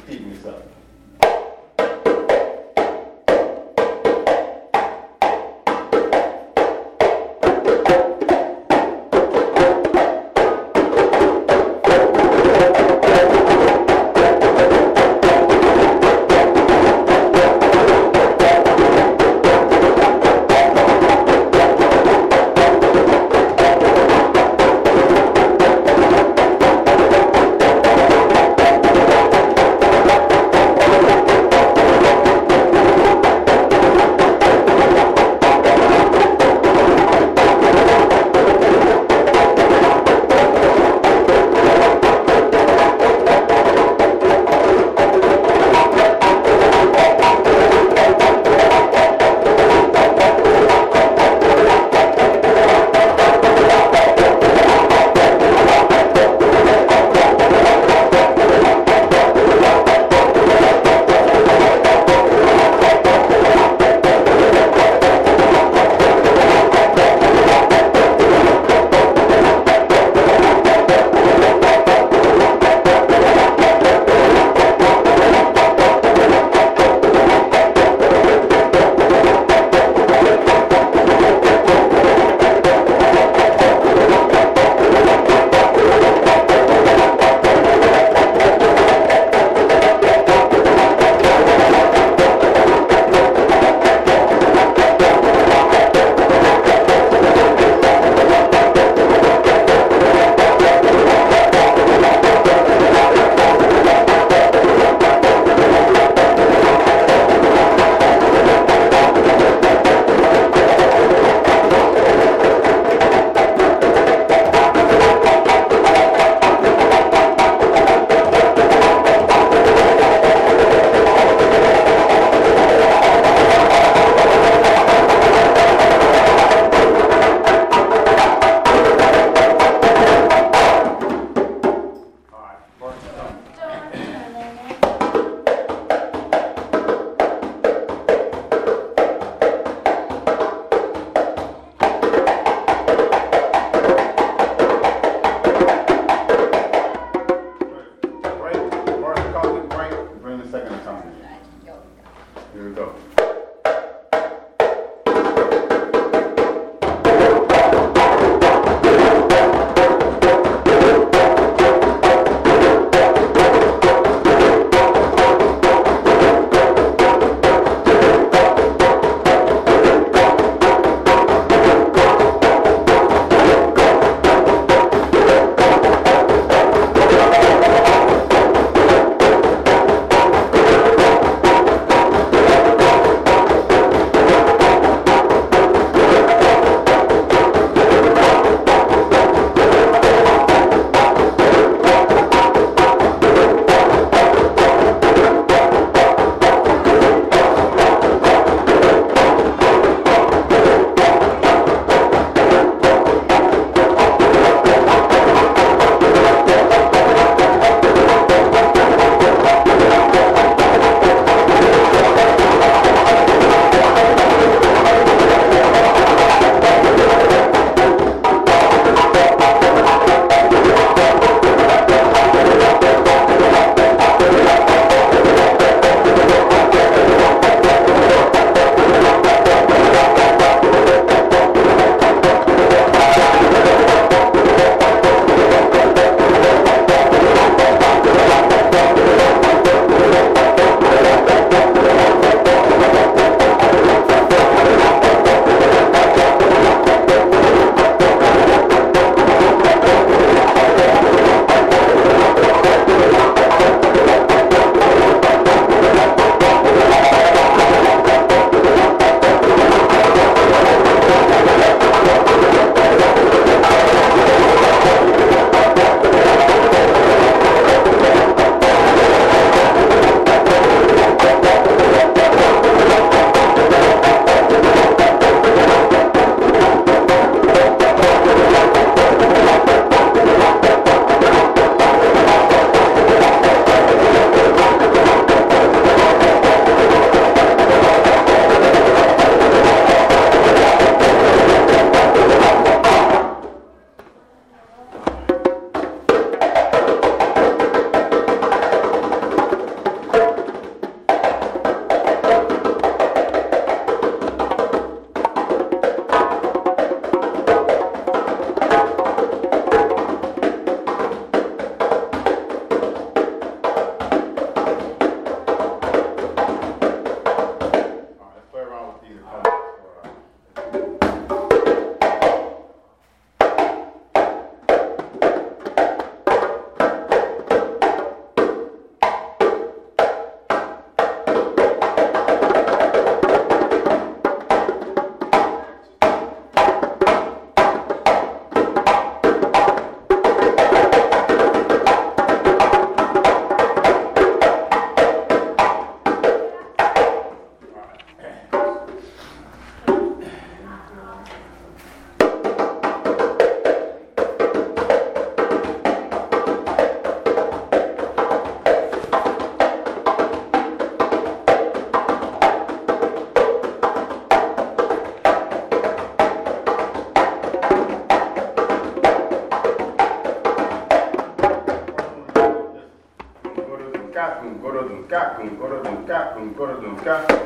repeating yourself. Лука.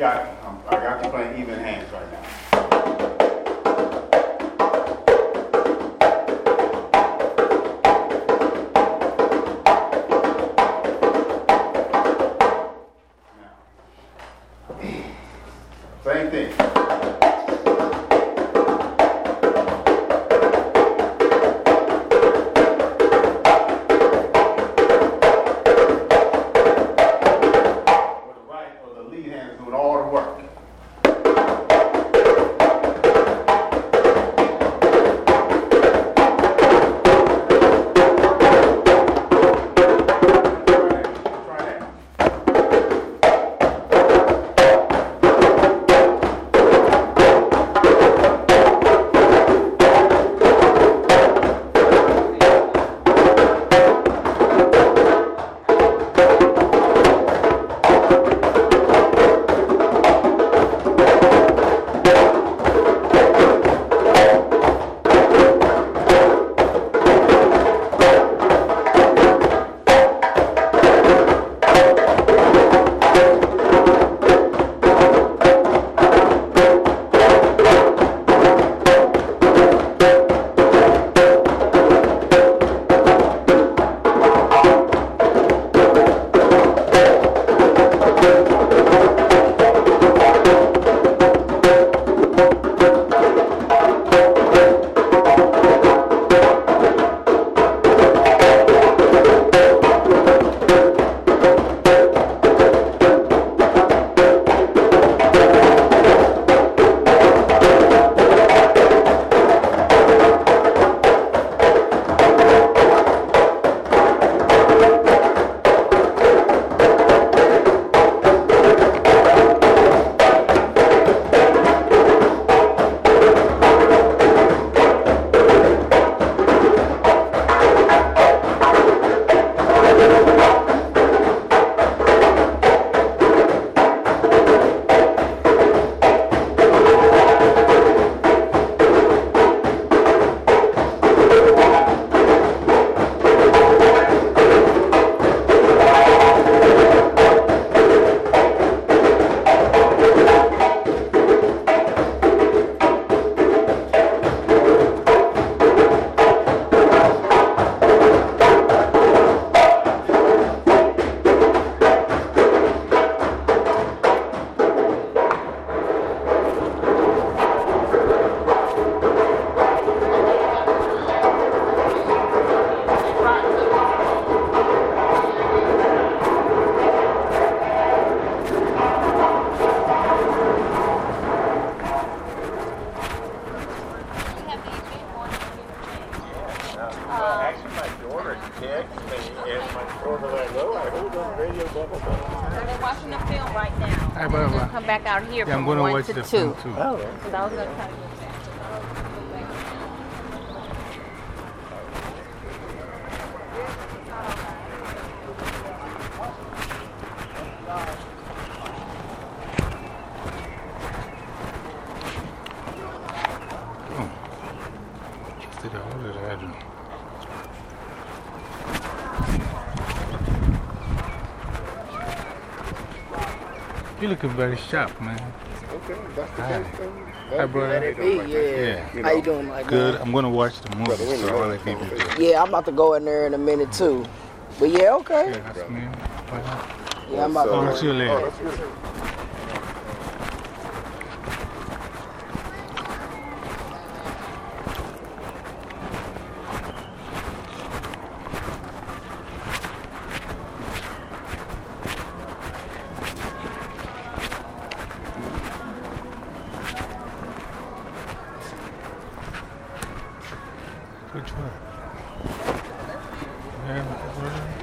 got, um, I got to play even hands right now. Here Yeah, I'm from going to one watch to the two. film too. Oh, So I was gonna tell you that. Just did all of that. You looking very sharp, man. okay, that's the Hi. best thing. Hi, brother. Yeah. Yeah. How you doing, Mike? Good. man? I'm going to watch the movie, Brother, so you I'll know let people do. Yeah, I'm about to go in there in a minute too. But yeah, okay. Yeah, that's me. Yeah, I'm about I'll to see go. you Oh, later. that's Which one? Yeah, brother.